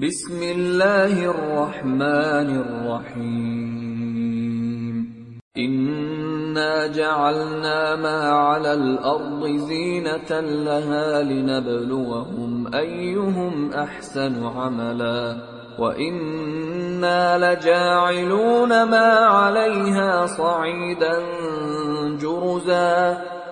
بسم الله الرحمن الرحيم انا جعلنا ما على الأرض زينه لها لنبلوهم ايهم احسن عملا وأنا لجاعلون ما عليها صعيدا جرزا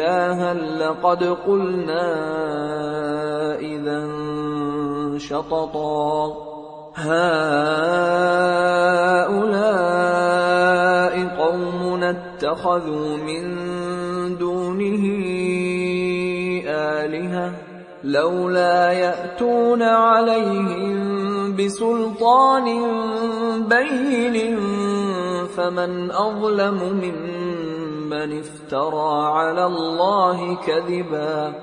لقد قلنا إذا شططا هؤلاء قوم اتخذوا من دونه آلهة لولا يأتون عليهم بسلطان بين فمن أظلم ممن من افترى على الله كذبا